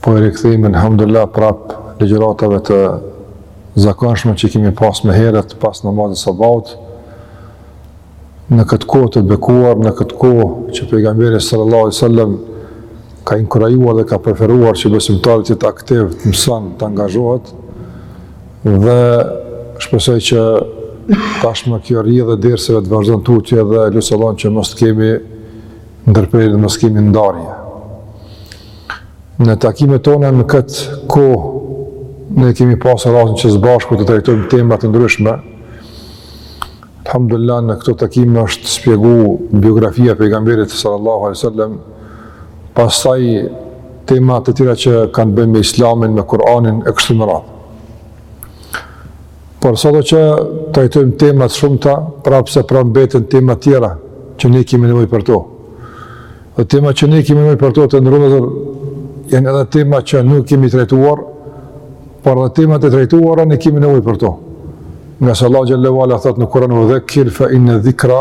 Po i rikthehemi alhamdulillah prap ligjëratave të zakonshme që kemi pas më herët pas namazit të sabahut. Në këtë kohë të bekuar, në këtë kohë që pejgamberi sallallahu alajhi wasallam ka inkurajuar dhe ka preferuar që besimtari të jetë aktiv, të mësojë, të angazhohet dhe shpresoj që tashmë kjo rrjedhë e derseve të vazhdon tutje dhe lus Allahun që mos të kemi Ndërprerje, mos kemi ndarje. Në takimet tona në këtë kohë, ne kemi pas rastin që së bashku të trajtojmë tema të ndryshme. Alhamdulillah, në këto takime është shpjegu biografia e pejgamberit sallallahu alajhi wasallam, pastaj tema të tjera që kanë të bëjnë me islamin, me Kur'anin, e kështu me radhë. Por sado që trajtojmë tema të shumta, prapë se prapë mbeten tema tjera që ne kemi nevojë për to. Dhe temat që ne kemi nevojë për to, të nderuar vëllezër, janë edhe temat që nuk kemi trajtuar, por dhe temat e trajtuara ne kemi nevojë për to. Ngase Allahu Xhelle we Ala thot në Kuran we dhekkir fe inne dhikra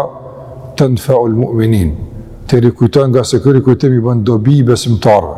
tenfeul mu'minin. Ti rikujto ngase ky rikujtim i bën dobi besimtarëve.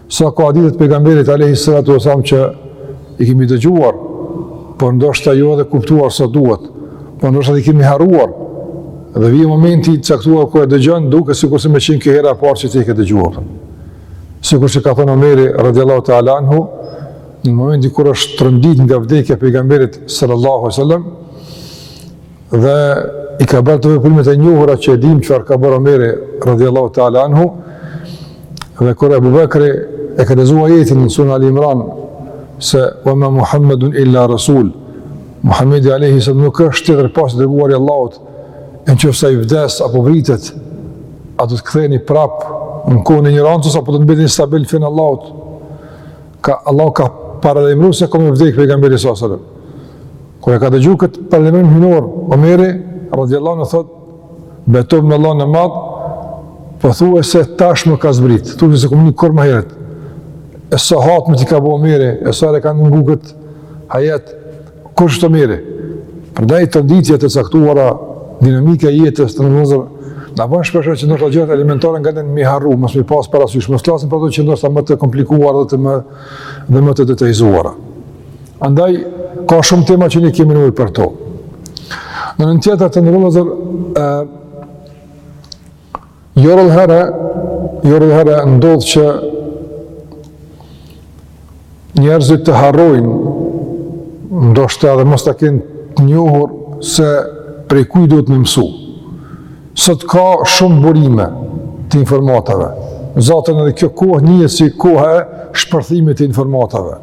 Sa e sa ka hadithe të pejgamberit alejhi salatu wasalam që i kemi dëgjuar, por ndoshta jo edhe kuptuar sa duhet, por ndoshta i kemi harruar, dhe vijnë momente të caktuara ku e dëgjon duket sikurse me qenë kjo hera e parë që ti e ke dëgjuar. Sikurse ka thënë Omeri, radiallahu ta'ala anhu, në momentin kur është trondit nga vdekja e pejgamberit sallallahu sallam, dhe i ka bërë ato veprimet e njohura që e dim çfarë ka bërë Omeri radhiyallahu ta'ala anhu dhe kur Abu Bakri e ka lexu ajetin në suren Ali Imran se wa ma Muhammedun illa rasul Muhammedi alayhi sallam nuk është tjetër pos i dërguari i Allahut në qoftë se ai vdes apo vritet a do të ktheheni prap në kohën e injorancës apo do të mbeteni stabil në fenë e Allahut Ka Allahu ka paralajmëruar se ka me vdek pejgamberi sa selam. Kur e ka dëgju kët paralajmërim hyjnor, Omeri radhiyallahu anhu thot, "Betohem në Allahun e Madh, pothuajse tash më ka zbrit, thuajse s'e kom ni kurrë më herët." E sa hatme i ka bo Omeri, e sa e ka ngu kët ajet, Kush është Omeri? Prandaj të nditje të caktuara, dinamika e jetës të nderuar vëllezër, na ban shpeshherë që ndoshta gjërat elementare nganjëherë me i harru, mos me i pasë parasysh, mos të flasim për ato që ndoshta më të komplikuara dhe, të më, dhe më të detajizuara. Andaj, ka shumë tema që ne kemi nevojë për to. Në anën tjetër të nderuar vëllezër, Jo rrallëherë, jo rrallëherë ndodh që njerëzit të harrojnë, ndoshta edhe mos ta kenë të njohur se prej kujt duhet me mësu. Sot ka shumë burime të informatave. Zatën edhe kjo kohë njihet si kohë e shpërthimit të informatave.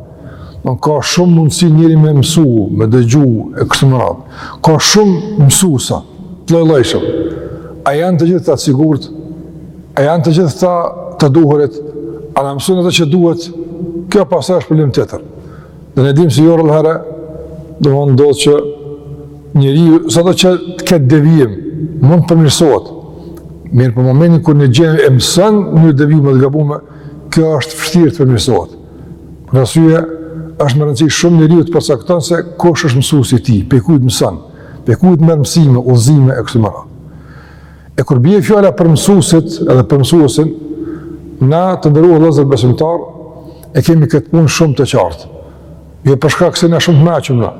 Ka shumë mundësi njeriu me mësu, me dëgju e kështu me radhë. Ka shumë mësusa, të llojllojshëm. A janë të gjithë ta të sigurt? A janë të gjithë ta të duhurit? A na mësojnë atë që duhet? Kjo pastaj është problem tjetër. Dhe ne e dimë se jo rrallëherë, domethënë ndodh që njeriu, sado që të ketë devijim, mund të përmirësohet. Mirëpo momentin kur një gjë e mëson me devijime të gabume, kjo është vështirë të përmirësohet. Për atë arsye, është me rëndësi shumë njeriu të përcakton se kush është mësuesi i tij, pe kujt mëson, pe kujt merr mësime, udhëzime e kështu me radhë. E kur bie fjala për mësuesit edhe për mësuesin, na të nderuar vëllezër besimtarë, e kemi këtë punë shumë të qartë. Jo për shkak se jena shumë të mençëm na,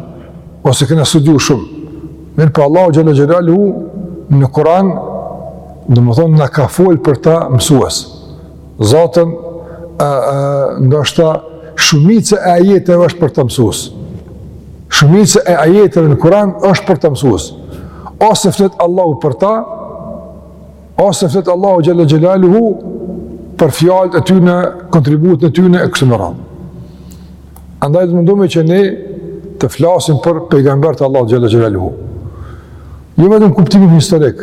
ose kena studiu shumë. Mirëpo po Allahu xhelle xhelaluhu në Kur'an, domethënë na ka fol për ta mësues. Zaten, ndoshta shumica e ajeteve është për ta mësues. Shumica e ajeteve në Kur'an është për ta mësues. Ose flet Allahu për ta, ose flet Allahu xhelle xhelaluhu për fjalët e tyne, kontributin e tyne e kështu me radhë. Andaj do të mundohemi që ne të flasim për pejgamberët e Allahut xhelle xhelaluhu. Jo vetëm kuptimin historik,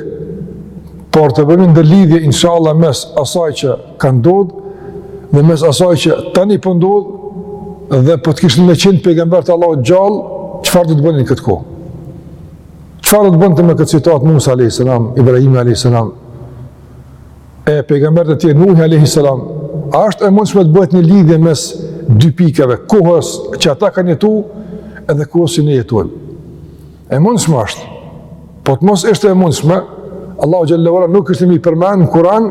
por të bëjmë ndërlidhje inshallah mes asaj që ka ndodhur dhe mes asaj që tani po ndodh dhe po të kishin me qenë pejgamberët e Allahut gjallë, çfarë do të bënin në këtë kohë? Çfarë do të bënte me këtë situatë Musa alayhis salam, Ibrahim alayhis salam? E pejgamberët e tjerë Nuhi alayhis salam, a është e mundshme të bëhet një lidhje mes dy pikave, kohës që ata kanë jetuar edhe kohës që ne jetojmë? E mundshme është. Po të mos ishte e mundshme, Allahu xhelle ve ala nuk kishte me i përmend në Kur'an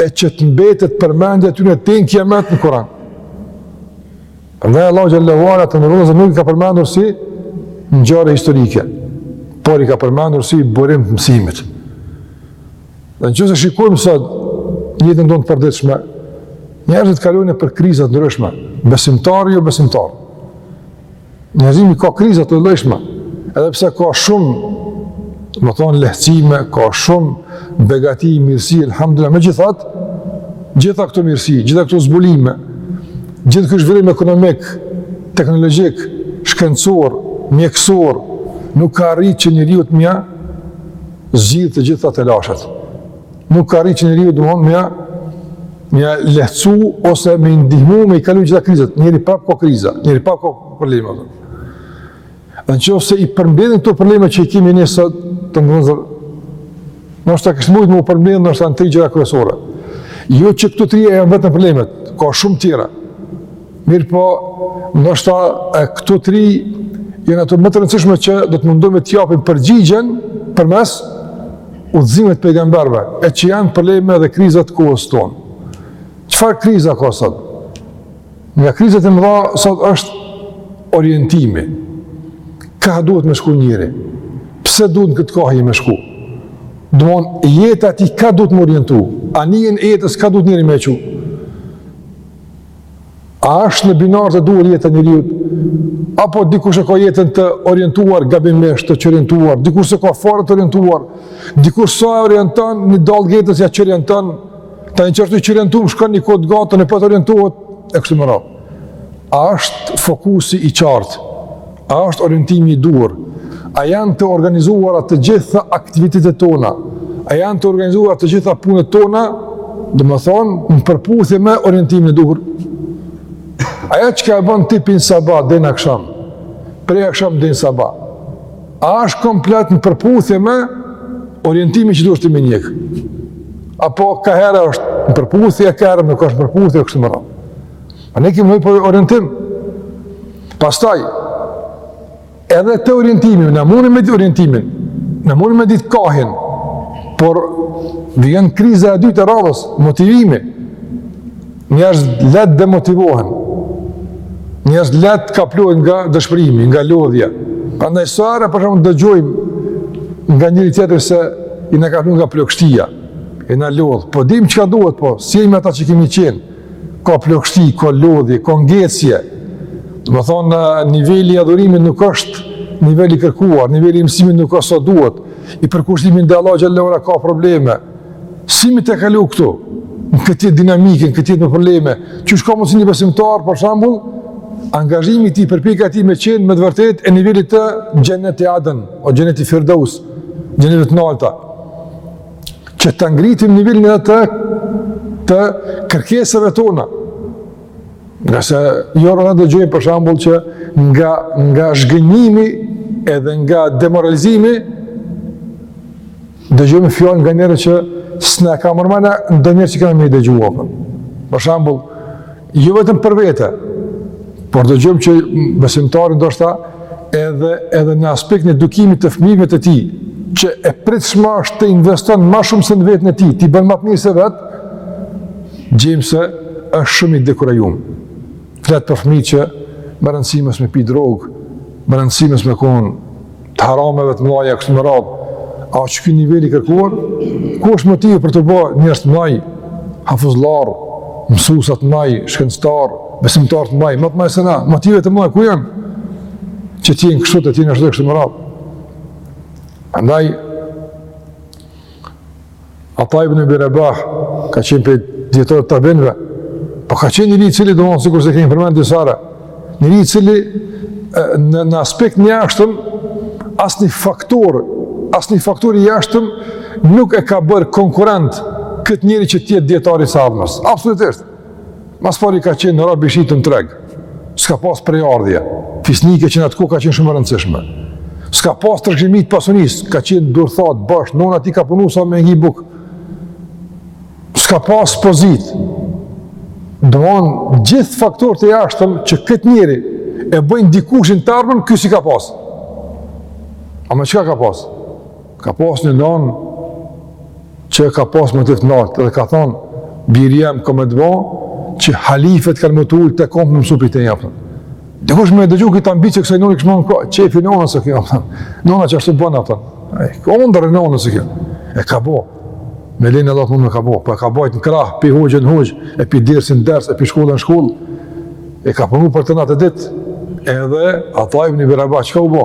e që të mbetet përmendja e tyne deri n'kiamet në Kur'an. Prandaj Allahu xhelle ve ala të nderuar nuk i ka përmendur si ngjarje historike, por i ka përmendur si burim të mësimit. Dhe në qoftë se shikojmë sot jetën tonë të përditshme, njerëzit kalojnë nëpër kriza të ndryshme, besimtarë jobesimtarë. Njerëzimi ka kriza të llojllojshme, edhe pse ka shumë, domethënë, lehtësime, ka shumë begati, mirësi, elhamdulilah, megjithatë, gjitha këto mirësi, gjitha këto zbulime, gjithë ky zhvillim ekonomik, teknologjik, shkencor, mjekësor, nuk ka arritë që njeriut me ia zgjidhë të gjitha telashet. Nuk ka njeri që njeriut ia don me ia lehtësu ose me i ndihmu me i kalu gjitha krizat. Njeri prapë ka kriza, njeri prapë ka probleme. Dhe në qoftë se i përmbledhim këto probleme që i kemi ne sot të nderuar vëllezër, ndoshta kishin mujtë me u përmbledh ndoshta në tri gjëra kryesore. Jo që këto tri janë vetëm problemet, ka shumë tjera. Mirëpo, ndoshta këto tri janë ato më të rëndësishme që do të mundohemi t'i japim përgjigjen përmes udhëzimeve të pejgamberëve, e që janë probleme dhe kriza të kohës tonë. Çfarë kriza ka sot? Nga krizat e mëdha sot është orientimi. Kah duhet me shku njeri? Pse duhet në këtë kah me shku? Domethënë, jeta e tij kah duhet me u orientu? Anijen e jetës kah duhet njeri me e çu? A është në binar të duhur jeta e njeriut? Apo dikush e ka jetën të orientuar gabimisht, të çorientuar, dikush s'e ka fare të orientuar, dikush sa e orienton një dallgë e jetës ia çorienton, tani qashtu i çorientum, shkon një kohë të gatë, ani prapë orientohet, e kështu me radhë. A është fokusi i qartë? A është orientimi i duhur? A janë të organizuara të gjitha aktivitetet tona? A janë të organizuara të gjitha punët tona? Domethënë, në përputhje me orientimin e duhur. Ajo çka e bon ti prej sabahit deri në aksham, prej akshamit deri në sabah, a është komplet në përputhje me orientimin që duhet me e ndjekë? Apo kaherë është në përputhje, kaherë nuk është në përputhje, kështu me radhë. A ne kemi nevojë për orientim. Pastaj edhe te orientimi, na mundemi me ditë orientimin, na mundemi me ditë kahin, por vjen kriza e dytë e radhës, motivimi. Njerëzit lehtë demotivohen. Njerëzit lehtë kaplohen nga dëshpërimi, nga lodhja. Prandaj sa herë për shembull dëgjojmë nga njëri-tjetri se jena kaplu nga plogështia, jena lodh. Po e dimë çka duhet, po s'jemi ata që kemi qenë, ka plogështi, ka lodhje, ka ngecje, domethënë, niveli i adhurimit nuk është niveli i kërkuar, niveli i mësimit nuk është sa duhet, i përkushtimit ndaj Allahut Teala ka probleme, si me i tejkalu këto, në këtë dinamikë, në këto probleme, qysh ka mundësi një besimtar, për shembull, angazhimi i tij, përpjekja e tij me qenë, me të vërtetë, e nivelit të xhennetit Adn, o xhennetit Firdeus, xhenneteve të nalta, që ta ngritim nivelin e të, të kërkesave tona. Ngase jo rrallë dëgjojmë për shembull që nga, nga zhgënjimi edhe nga demoralizimi, dëgjojmë fjalë nga njerëzit që s'na ka mërmana ndonjëherë që kemi me i dëgju. Për shembull, Jo vetëm për vete, por do gjejmë që besimtari ndoshta edhe, edhe në aspektin e edukimit të fmive të tij, që e pritshmja është të investon ma shumë se në veten e tij, t'i bën ma të mirë se vetë, gjejmë se është shumë i dekurajum. Flet për fmi që me rëndësi mos me pi drogë, me rëndësi mos me kon të harameve të mëdha kështu me radhë. A është ky niveli i kërkuar? Ku është motivi për t'u bo njerëz të mëdhenj, hafuzllar, mësuesa të mëdhenj, shkencëtar, besimtar të mëdhenj, më të mëdhenj se na? Motive të mëdha ku janë? Që të jenë kështu e të jenë ashtu e kështu me radhë. Andaj Ata ibn Abi Rabah ka qenë pej dijetarët e tabiinve, po ka qenë njeri i cili, domethënë, sikurse kemi përmend disa herë, njeri i cili në, në aspektin e jashtëm, asnjë faktor, asnjë faktor i jashtëm nuk e ka bërë konkurent këtë njeri që të jetë dijetar i së ardhmes. Absolutisht. Ma s'pari ka qenë rob i shitën në treg, s'ka pas prejardhje fisnike që në atë kohë ka qenë shumë e rëndësishme. S'ka pas trashëgimi të pasunisë, ka qenë durthatë, bashkë, nona e tij ka punu sa me ngi bukë. S'ka pas pozitë, domethënë gjithë faktorët e jashtëm që këtë njeri e bëjnë dikushi në t'ardhmen, ky s'i ka pas. Ama çka ka pas? Ka pas një nanë që e ka pas motivin të nartë, dhe ka thonë, biri jem kam me të ba, që halifet kanë me t'u ulë te kombët me mësu prej teje. Dhe kush me e dëgju këtë ambicie kësaj none kish me thonë ka, qyfi i nonës kjo, pëtën. nona që ashtu bëna, pëtën. e ka ondërr e nonës kjo, e ka bo, me lejnë e Allahut mund e ka bo, po e ka bajt në krah, pi hoxhe në hoxhë, e pi dersi në ders, e pi shkolle në shkollë, e ka punu për të natë e ditë, edhe Ata ibn çka u bo,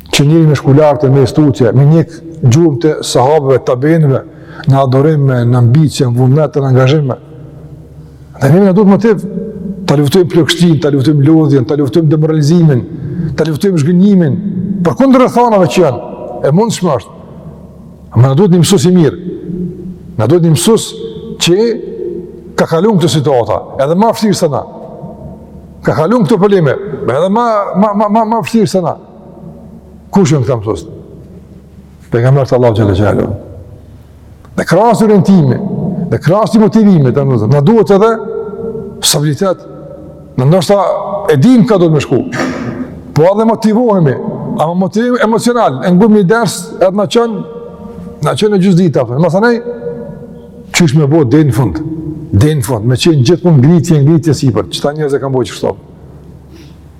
që njeri me shku lart e me ec tutje, me ndjek gjurmë të sahabëve, tabiinëve, në adhurime, në ambicie, në vullnet, në angazhime. Dhe neve na duhet motiv, të luftojmë plogështinë, të luftojmë lodhjen, të luftojmë demoralizimin, të luftojmë zhgënjimin, përkundër rrethanave që janë, e mundshme është. Ama na duhet një mësus i mirë, na duhet një mësus që ka kalun këto situata, edhe ma vështirë se na, ka kalun këto probleme, edhe ma, ma, ma, ma, ma vështirë se na, Kush janë këta mësues? Pejgamberi sallallahu alaihi wasallam. Dhe krahas orientimit, dhe krahas motivimit, do të na duhet edhe stabilitet. Ne ndoshta e dim ka duhet me shku. Po edhe motivohemi, ama motiv emocional, e ngojm një ders edhe na çon na çon në gjithë ditën. Me thanë, qysh me bo deri në fund. Deri në fund, me qenë gjithmonë ngritje, ngritje sipër. Qëta njerëz e kanë bo çfarë?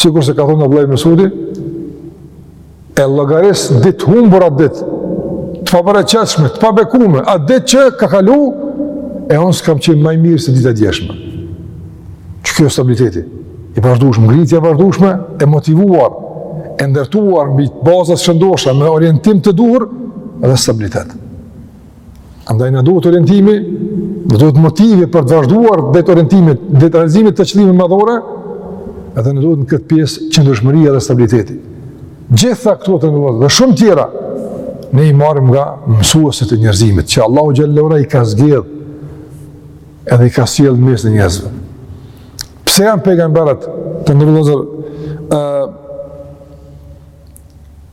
Sikurse ka thonë Abdullah ibn Mesudi, e llogaris ditë të humbur atë ditë, të pabereqetshme, të pabekume, atë ditë që ka kalu, e unë s'kam qenë ma i mirë se dita e djeshme. Që kjo stabiliteti, i vazhdushme, ngritja e vazhdushme, e motivuar, e ndërtuar mbi baza të shëndosha, me orientim të duhur, dhe stabilitet. Andaj na duhet orientimi, na duhet motivi për të vazhduar drejt orientimit, drejt realizimit të qëllimeve madhore, edhe na duhet në këtë pjesë qëndrueshmëria dhe stabiliteti. Gjitha këto të nderuar vëllezër dhe shumë tjera, ne i marrim nga mësuesit e njerëzimit, që Allahu xhele ve ala i ka zgjedh edhe i ka sjell në mesin e njerëzve. Pse janë pejgamberët të nderuar vëllezër,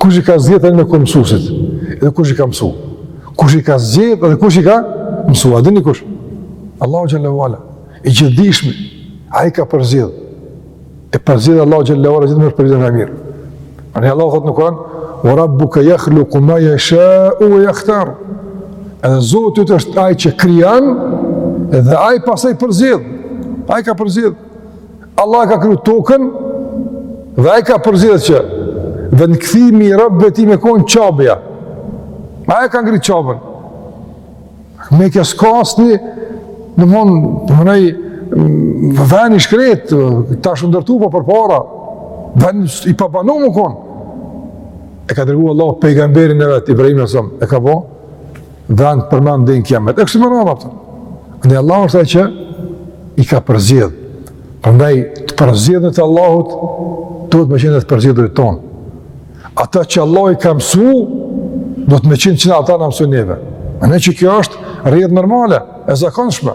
Kush i ka zgjedhë ata me konë mësusit? Edhe kush i ka mësu? Kush i ka zgjedhë edhe kush i ka mësu? A dini kush? Allahu xhele ve ala. I gjithdishmi. Ai i ka përzgjedhë. E përzgjedhja e Allahut xhele ve ala gjithmonë përzgjedhja ma e mirë. Andaj Allahu thotë në Kuran, Ue rabbuke jakhluku ma jeshau ue jakhtar. Edhe Zoti yt është ai që krijon dhe ai pastaj përzgjedh. Ai ka përzgjedhë. Allahu e ka kriju tokën dhe e ka përzgjedh që vend kthimi i robëve të tij me konë Qabja. Ai e ka ngrit Qaben. Meka s'ka asnjë, nuk mund, të menoj, ven i shkretë, tash u ndërtu po përpara, ven i pabanum u konë. E ka dërgu Allahu pejgamberin e vet, Ibrahimin alejhi selam, e ka bo, Vend të përmendun deri në kiamet. E kështu me radhë. Prandaj Allahu është ai që i ka përzgjedh. Prandaj të përzgjedhunit e Allahut, duhet me qenë dhe të përzgjedhurit tonë. Ata që Allahu i ka mësu, duhet me qenë që ata me na mësu neve. Në që kjo është rrjedhë normale, e zakonshme.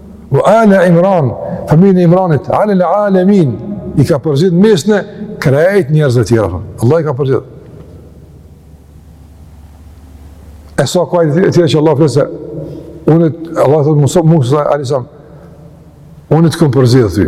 Wa ala Imran, familjen e Imranit, alel alemin, i ka përzgjedh mesin e krejt njerëzve tjerë. Allahu i ka përzgjedh. E sa ka ajete tjera që Allahu flet se, unë, Allahu i thotë, Musa, Musa alejhi selam, unë të kom përzgjedh ty.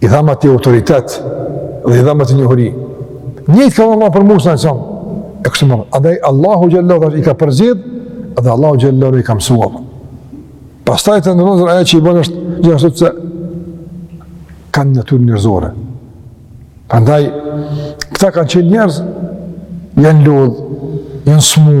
I dhamë atij autoritet dhe i dhamë atij njohuri. Njëjtë ka thonë Allahu për Musain alejhi selam. E kështu me radhë, Allahu xhele ve ala i ka përzgjedh dhe Allahu xhele ve ala i ka mësu. Pastaj të nderuar vëllezër ajo që i bën është gjithashtu të se kanë natyrë njerëzore. Andaj, këta kanë qenë njerëz, janë lodh, janë smu,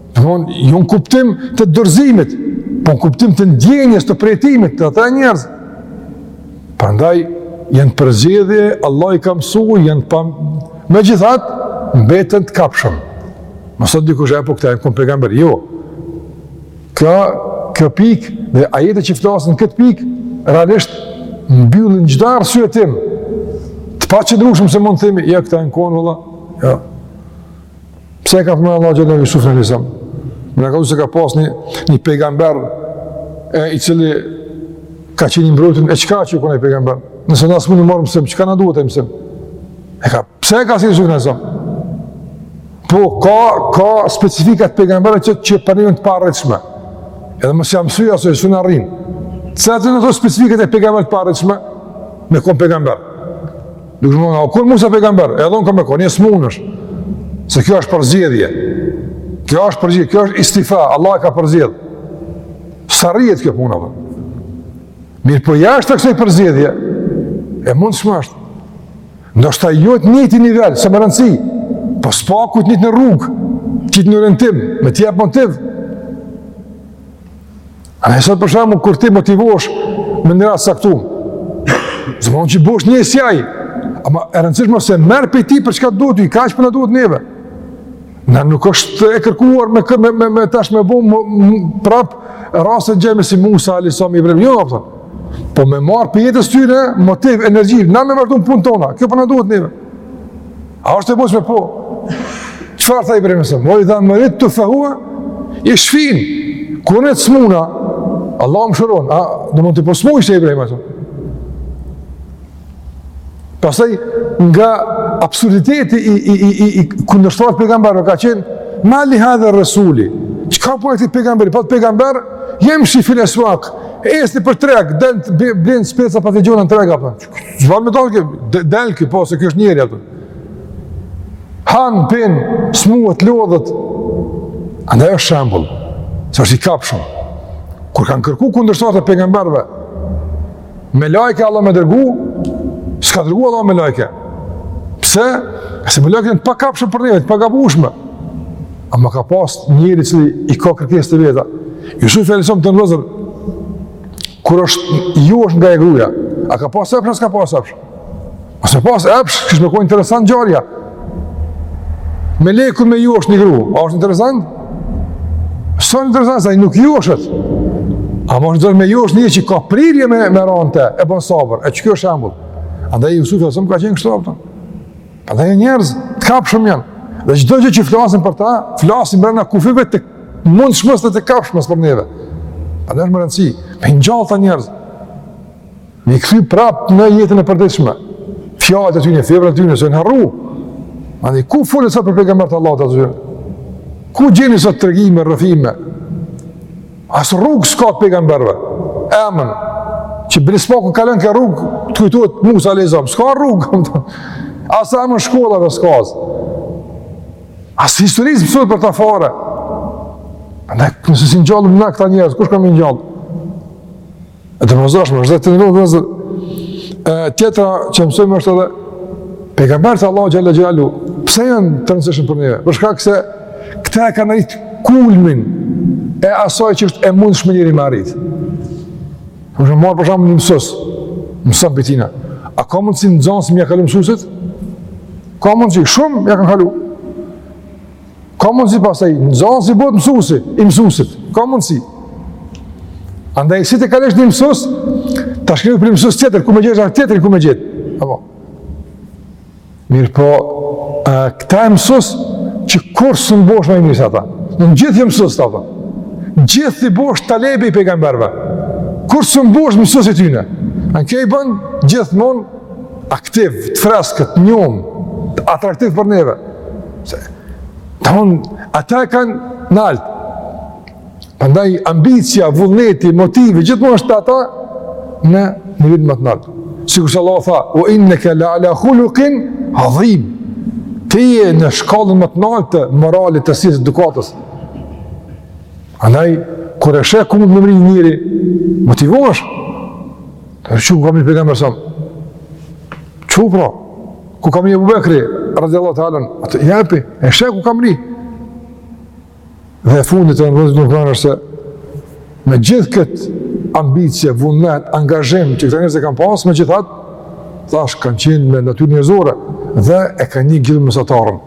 Domethënë, jo në kuptim të dorëzimit, po në kuptim të ndjenjës të përjetimit te ata njerëz. Prandaj, janë përzgjedhje, Allahu i ka mësu, janë pa... Megjithatë, mbeten të kapshëm. Më thotë dikush e po këta janë konë pejgamberë, jo. Kjo, kjo pikë, dhe ajete që flasin këtë pikë, realisht, mbyllin çdo arsyetim të paqëndrushëm se mund të themi, ja këta janë konë, vëlla, ja. Pse e ka përmend Allahu xhele Jusufin alejhi selam? Me na kallzu se ka pas një, një pejgamber i cili ka qenë i mbrojtun e çka që është konë i pejgamber? Nëse na s'mund të marrim mësim, çka na duhet mësimi? E ka, pse e ka si Jusufi alejhi selam? Po, ka, ka specifikat pejgamberët që, që për ne janë të paarritshme. Edhe me ja msy, s'e, s'e arrin. Cilat janë specifikat e pejgamberit të paarritshme, me konë pejgamber. Dikush me thonë, a konë Musa pejgamber? Edhe unë kam me konë, s'munesh. Se kjo është përzgjedhje. Kjo është përzgjedhje, kjo është istifa, Allahu ka përzgjedh. S'arrihet kjo puna apo? Mirëpo jashtë kësaj përzgjedhje. E mundshme është. Ndoshta jo në të njëjtin nivel, s'është me rëndësi. Po së paku të njëjtën rrugë, të njëjtin drejtim, me ti apo ti. A e sot për shembull kur ti motivohesh me njeri të caktum, s'do me thonë që bohesh njësoj si ai, ama e rëndësishme se merr prej tij për çka të duhet, qekaq po na duhet neve. Na nuk është e kërkuar me, me, me, me tash me u bo më, më, prap raste të ngjajshme si Musa alejhi selam, Ibrahimi, jo, a kupton. Po me marrë prej jetës tyre, motiv, energji, na me vazhdu në punët tona, kjo po na duhet neve. A është e mundshme po? Çfarë tha Ibrahimi alejhi selam? Ve idha meridtu fe huve jeshfin. Kur të smuna, Allahu më shëron. A domethënë po smuhet edhe Ibrahimi ato? Pastaj nga absurditeti i i i i, i kundërshtarëve të pejgamberit ka qenë ma li hadha rasuli. Çka po e ti pejgamberi? Po pejgamber jemshi fil esuak. Ec nëpër treg, del të blen speca patëllxhana në treg, apë. S'ban me dalë ky, del ky, po, se ky është njeri, ato. Han, pin, smuhet, lodhet. Andaj është shembull, se është i kapshëm. Kur kanë kërku kundërshtarët e pejgamberëve, melaike Allahu me dërgu, s'ka dërgu Allahu melaike. Pse? E se melaiket janë të pakapshëm për neve, të pagabushme. Ama ka pas njeri që i ka kërkesat e veta. Jusufi alejhi selam të nërëzër, Kur është joshë nga gruja, a ka pas epsh, a s'ka pas epsh? A s'ka pas epsh, s'kish me konë interesant ngjarja. Melekun me joshë një gru, a është interesant? S'është interesant, se ai nuk joshet. Ama është tjetër me joshë një që ka prirje me, me ra në te, e bën sabër, e qekjo është shembull. Andaj Jusufi alejhi selam ka qenë kështu, a kupton. Ata janë njerëz të kapshëm janë. Dhe çdo gjë që flasin për ta, flasin brenda kufijve të mundshmes dhe të kapshmes për neve. Andaj është me rëndësi, me i ngjallë këta njerëz, me i kthy prapë në jetën e përditshme, fjalët e tyne, veprën e tyne, se janë harru, andaj ku flet sot për pejgamberët Allahut të të zhjën, ku gjeni sot tregime, rrëfime, As rrugë s'ka të pejgamberve. Emën, që bile së paku kalon ka rrugë, të kujtohet Musa alejhi selam, s'ka rrugë, as emën shkollave s'ka as. As histori s'mësohet për ta fare. Andaj, nëse s'i ngjallim na këta njerëz, kush ka me i ngjallë? E të mëzashme, është dhe të nëllë dhe zërë. Tjetra që mësojmë është edhe, pejgamberët Allahut Xhel-le Xhelaluhu, pse janë të rëndsishëm për neve? Për shkak se, këta e kanë mrritë kulmin e asaj që është e mundshme njeri me arritë. Më shumë marrë për shembull një mësus, mëson prej tina. A ka mundësi nxanësi me ia kalu mësusit? Ka mundësi, shumë ia kanë kalu. Ka mundësi pastaj, nxanësi bëhet mësusi, i mësusit, ka mundësi. Andaj, si ta kalesh një mësus, tash shkemi për mësus tjetër, ku me gjetë, anë tjetër, ku me gjetë. Apo. Mirëpo, a, këta janë mësus, që kurrë s'mun bohesh me i njësë ata. Gjithë janë mësus, ata po. Gjithë bohesh talebi i pejgamberve. Kurrë s'mun bohesh mësus i tyne. E kjo i bën gjithmonë, aktiv, të freskët, të njomë, të atraktiv për neve. Se, thonë, ata e kanë naltë. Prandaj, ambicia, vullneti, motivi, gjithmonë është te ata në nivel më të naltë. Sikurse Allah tha, ue inneke le ala khulukin adhim, ti je në shkallën më të naltë të moralit, etikës, edukatës, Andaj, kur e sheh ku mund të mrrijë njeri, motivohesh. Të rëqu ku ka mrri pejgamberi sëm. Qu pra, ku ka mrri Ebu Bekri, radiallahu anhu, atë jepi, e sheh ku ka mrri. Dhe fundit e në vëzit në përën është se me gjithë këtë ambicie, vullnet, angazhim që këta njerëz e kanë pasë, megjithatë, thash kanë qenë me natyrë njerëzore dhe e kanë ndjekë mesataren.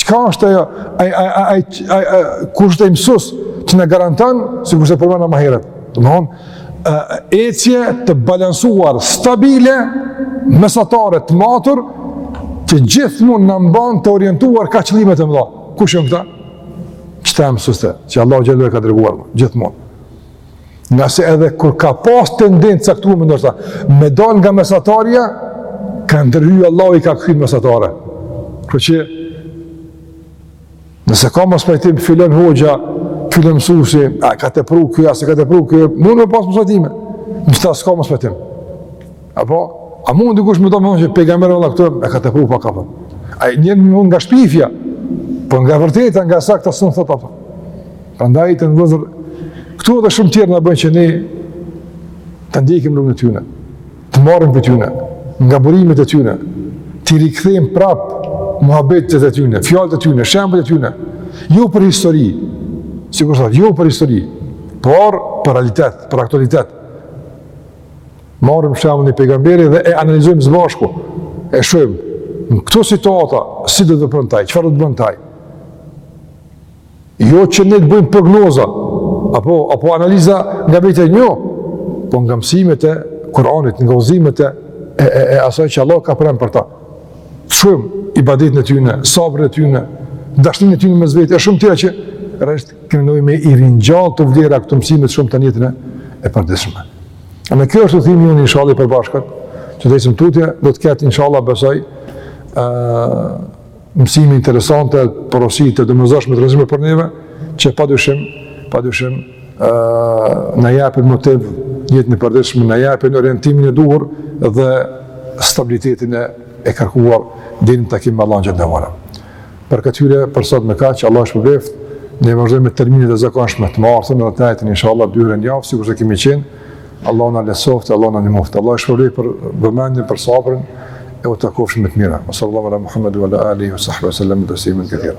Çka është ajo, ai, ai, ai, ai, ai, kush është ai mësus, që na garanton, sikurse e përmena ma herët, domethonë, ecje të balansuar, stabile, mesatare, të matur, që gjithmonë na mban të orientuar ka qëllimet e mëdha. Kush janë këta? Qëta janë mësustë, që Allah xhel-le i ka dërguar, gjithmonë. Ngase edhe kur ka pas tendencë të caktuar me ndoshta, me dalë ka mesatarja, ka ndërhy Allah i ka kthy në mesatare. Kërë që, nëse ka mospajtim, filan hoxha, filan mësusi, e ka tepru kjo, a s'e ka tepru kjo, mund me pas mospajtime, në qëta s'ka mospajtim. Apo, a mund dikush me thënë që pejgamberët Allahu këtu i ka të pru pa kapën? A një mund nga shpifja, po nga e vërteta, nga sa këta sënë thot ato. Prandaj këto vëllezër, këtu edhe shumë tjera na bëjnë që ne të ndjekim rrugën e tyne, të marrim prej tyne, nga burimet e tyne, të rikthejmë prapë muhabetet e tyne, fjalët e tyne, shembujt e tyne, jo për histori, sikur thotë, jo për histori, por për realitet, për aktualitet, Marrim shembull një pejgamber dhe e analizojmë së bashku. E shohim në këto situata si do të bënte ai, çfarë do të bënte ai. Jo që ne të bëjmë prognoza apo apo analiza nga vetja jonë, po nga mësimet e Kuranit, nga udhëzimet e e, e, e asaj që Allahu ka pru për ta. Shohim ibadetin e tyne, sabrin e tyne, dashninë e tyne me zvetë, e shumë tjera që rrështë kënënoj me i ringjallë të vdera këto mësime shumë të jetën e përditshme. Në kjo është udhëtimi jonë inshallah i përbashkët, që të ecim tutje, do të ketë inshallah besoj ë mësime interesante, porosi të domosdoshme të rëndësishme për neve, që pa dyshim, pa dyshim ë na japin motiv në jetën e përditshme, na japin orientimin e duhur dhe stabilitetin e e kërkuar deri në takim me Allahun xhel-le ve ala. Për këtë hyrje për sot me kaq, Allahu ju shpërbleftë. Ne vazhdojmë me terminet e zakonshme të martën dhe të enjten, inshallah, dy herë në javë, sikurse kemi qenë. Allahu na lehtësoftë, Allahu na ndihmoftë. Allahu ju shpërbleftë për vëmendjen, për sabrin e u takofshim me të mira. Sallallahu ala Muhammedin wa ala alihi wa sahbihi wa sallam tasliman kathira.